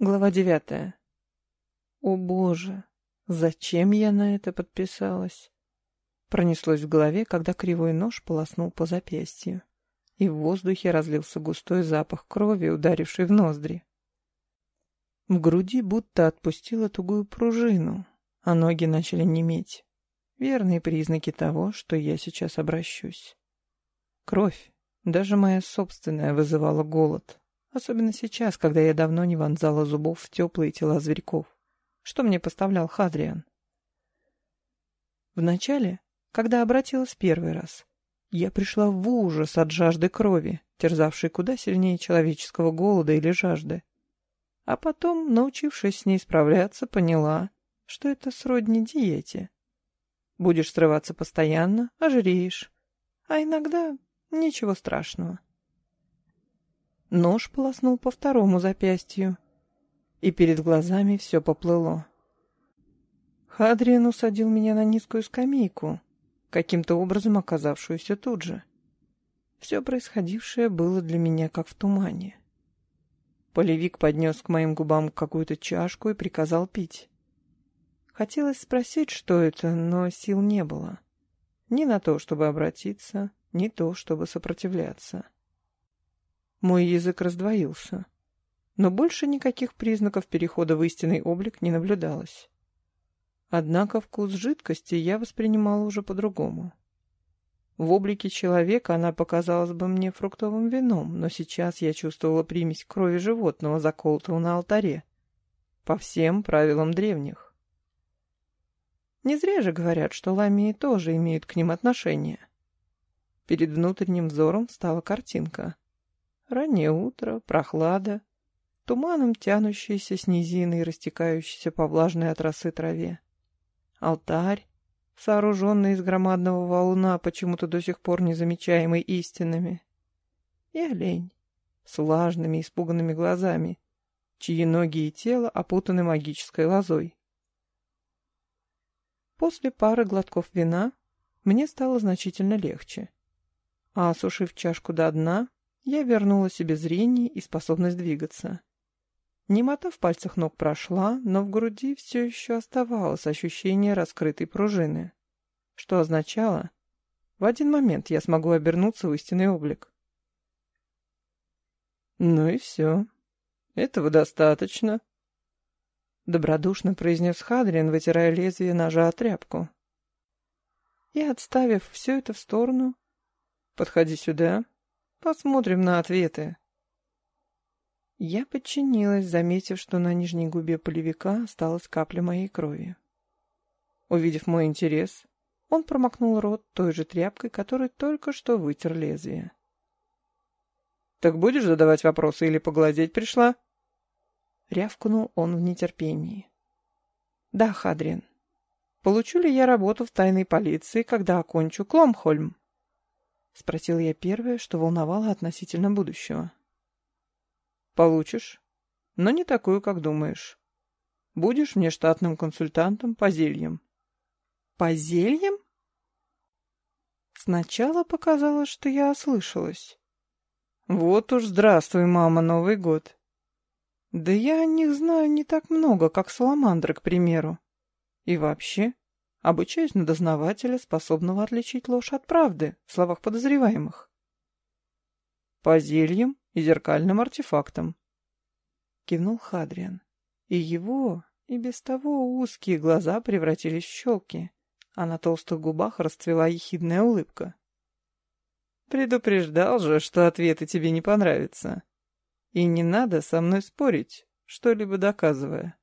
Глава девятая. О боже, зачем я на это подписалась? Пронеслось в голове, когда кривой нож полоснул по запястью, и в воздухе разлился густой запах крови, ударивший в ноздри. В груди будто отпустила тугую пружину, а ноги начали неметь. Верные признаки того, что я сейчас обращусь. Кровь, даже моя собственная, вызывала голод. Особенно сейчас, когда я давно не вонзала зубов в теплые тела зверьков. Что мне поставлял Хадриан? Вначале, когда обратилась первый раз, я пришла в ужас от жажды крови, терзавшей куда сильнее человеческого голода или жажды. А потом, научившись с ней справляться, поняла, что это сродни диете. Будешь срываться постоянно, ожиреешь. А иногда ничего страшного. Нож полоснул по второму запястью, и перед глазами все поплыло. Хадриан усадил меня на низкую скамейку, каким-то образом оказавшуюся тут же. Все происходившее было для меня как в тумане. Полевик поднес к моим губам какую-то чашку и приказал пить. Хотелось спросить, что это, но сил не было. Ни на то, чтобы обратиться, ни то, чтобы сопротивляться. Мой язык раздвоился. Но больше никаких признаков перехода в истинный облик не наблюдалось. Однако вкус жидкости я воспринимала уже по-другому. В облике человека она показалась бы мне фруктовым вином, но сейчас я чувствовала примесь крови животного, заколотого на алтаре. По всем правилам древних. Не зря же говорят, что ламии тоже имеют к ним отношение. Перед внутренним взором стала картинка. Раннее утро, прохлада, туманом тянущийся с низины и растекающийся по влажной от траве. Алтарь, сооруженный из громадного валуна, почему-то до сих пор незамечаемый истинами. И олень с влажными испуганными глазами, чьи ноги и тело опутаны магической лозой. После пары глотков вина мне стало значительно легче. А осушив чашку до дна, я вернула себе зрение и способность двигаться. Немота в пальцах ног прошла, но в груди все еще оставалось ощущение раскрытой пружины, что означало, в один момент я смогу обернуться в истинный облик. «Ну и все. Этого достаточно», — добродушно произнес Хадрин, вытирая лезвие ножа о тряпку. И, отставив все это в сторону, «Подходи сюда, посмотрим на ответы». Я подчинилась, заметив, что на нижней губе полевика осталась капля моей крови. Увидев мой интерес, он промокнул рот той же тряпкой, которой только что вытер лезвие. «Так будешь задавать вопросы или поглазеть пришла?» — рявкнул он в нетерпении. «Да, Хадрин. Получу ли я работу в тайной полиции, когда окончу Кломхольм?» — спросил я первое, что волновало относительно будущего. «Получишь, но не такую, как думаешь. Будешь мне штатным консультантом по зельям». «По зельям?» Сначала показалось, что я ослышалась. «Вот уж здравствуй, мама, Новый год!» Да я о них знаю не так много, как саламандры, к примеру. И вообще, обучаюсь на дознавателя, способного отличить ложь от правды в словах подозреваемых. По зельям и зеркальным артефактам. Кивнул Хадриан. И его, и без того узкие глаза превратились в щелки, а на толстых губах расцвела ехидная улыбка. Предупреждал же, что ответы тебе не понравятся. И не надо со мной спорить, что-либо доказывая.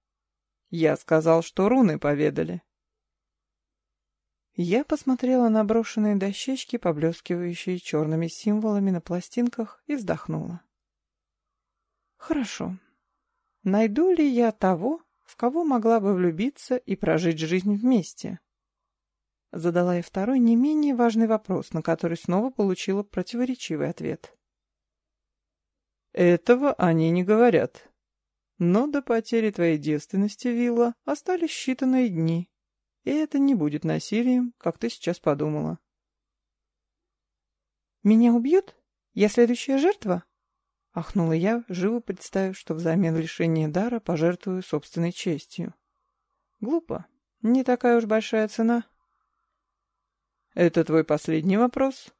Я сказал, что руны поведали. Я посмотрела на брошенные дощечки, поблескивающие черными символами на пластинках, и вздохнула. Хорошо. Найду ли я того, в кого могла бы влюбиться и прожить жизнь вместе? Задала я второй не менее важный вопрос, на который снова получила противоречивый ответ. Этого они не говорят. Но до потери твоей девственности, Вилла, остались считанные дни. И это не будет насилием, как ты сейчас подумала. Меня убьют? Я следующая жертва? — ахнула я, живо представив, что взамен лишения дара пожертвую собственной честью. «Глупо. Не такая уж большая цена». «Это твой последний вопрос?»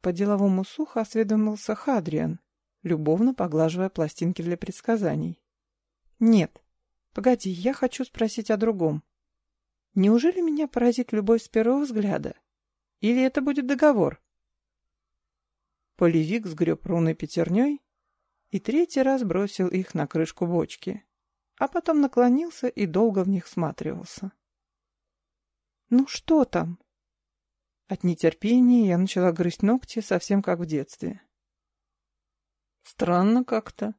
По-деловому сухо осведомился Хадриан, любовно поглаживая пластинки для предсказаний. «Нет. Погоди, я хочу спросить о другом. Неужели меня поразит любовь с первого взгляда? Или это будет договор?» Полевик сгреб руны пятерней и третий раз бросил их на крышку бочки, а потом наклонился и долго в них всматривался. «Ну что там?» От нетерпения я начала грызть ногти, совсем как в детстве. Странно как-то.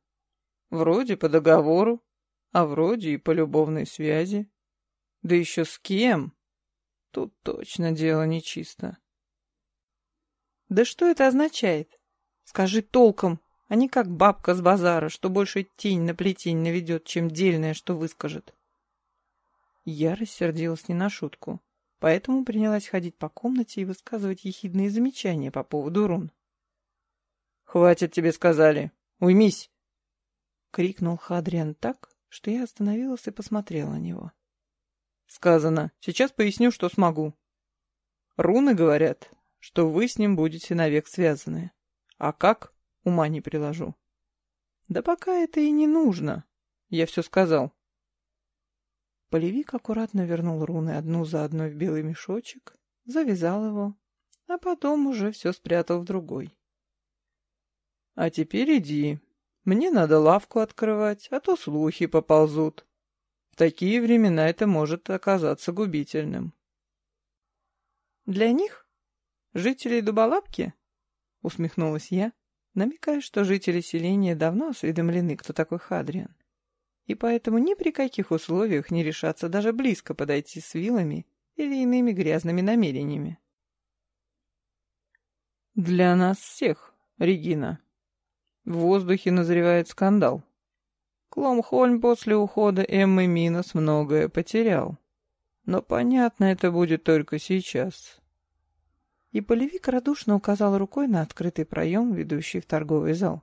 Вроде по договору, а вроде и по любовной связи. Да еще с кем? Тут точно дело нечисто. Да что это означает? Скажи толком, а не как бабка с базара, что больше тень на плетень наведет, чем дельное, что выскажет. Я рассердилась не на шутку поэтому принялась ходить по комнате и высказывать ехидные замечания по поводу рун. «Хватит тебе сказали! Уймись!» — крикнул Хадриан так, что я остановилась и посмотрела на него. «Сказано. Сейчас поясню, что смогу. Руны говорят, что вы с ним будете навек связаны. А как? Ума не приложу. Да пока это и не нужно. Я все сказал. Полевик аккуратно вернул руны одну за одной в белый мешочек, завязал его, а потом уже все спрятал в другой. «А теперь иди. Мне надо лавку открывать, а то слухи поползут. В такие времена это может оказаться губительным». «Для них? Жителей Дуболапки?» — усмехнулась я, намекая, что жители селения давно осведомлены, кто такой Хадриан и поэтому ни при каких условиях не решаться даже близко подойти с вилами или иными грязными намерениями. «Для нас всех, Регина. В воздухе назревает скандал. Кломхольм после ухода Эммы Минос многое потерял. Но понятно это будет только сейчас». И полевик радушно указал рукой на открытый проем, ведущий в торговый зал.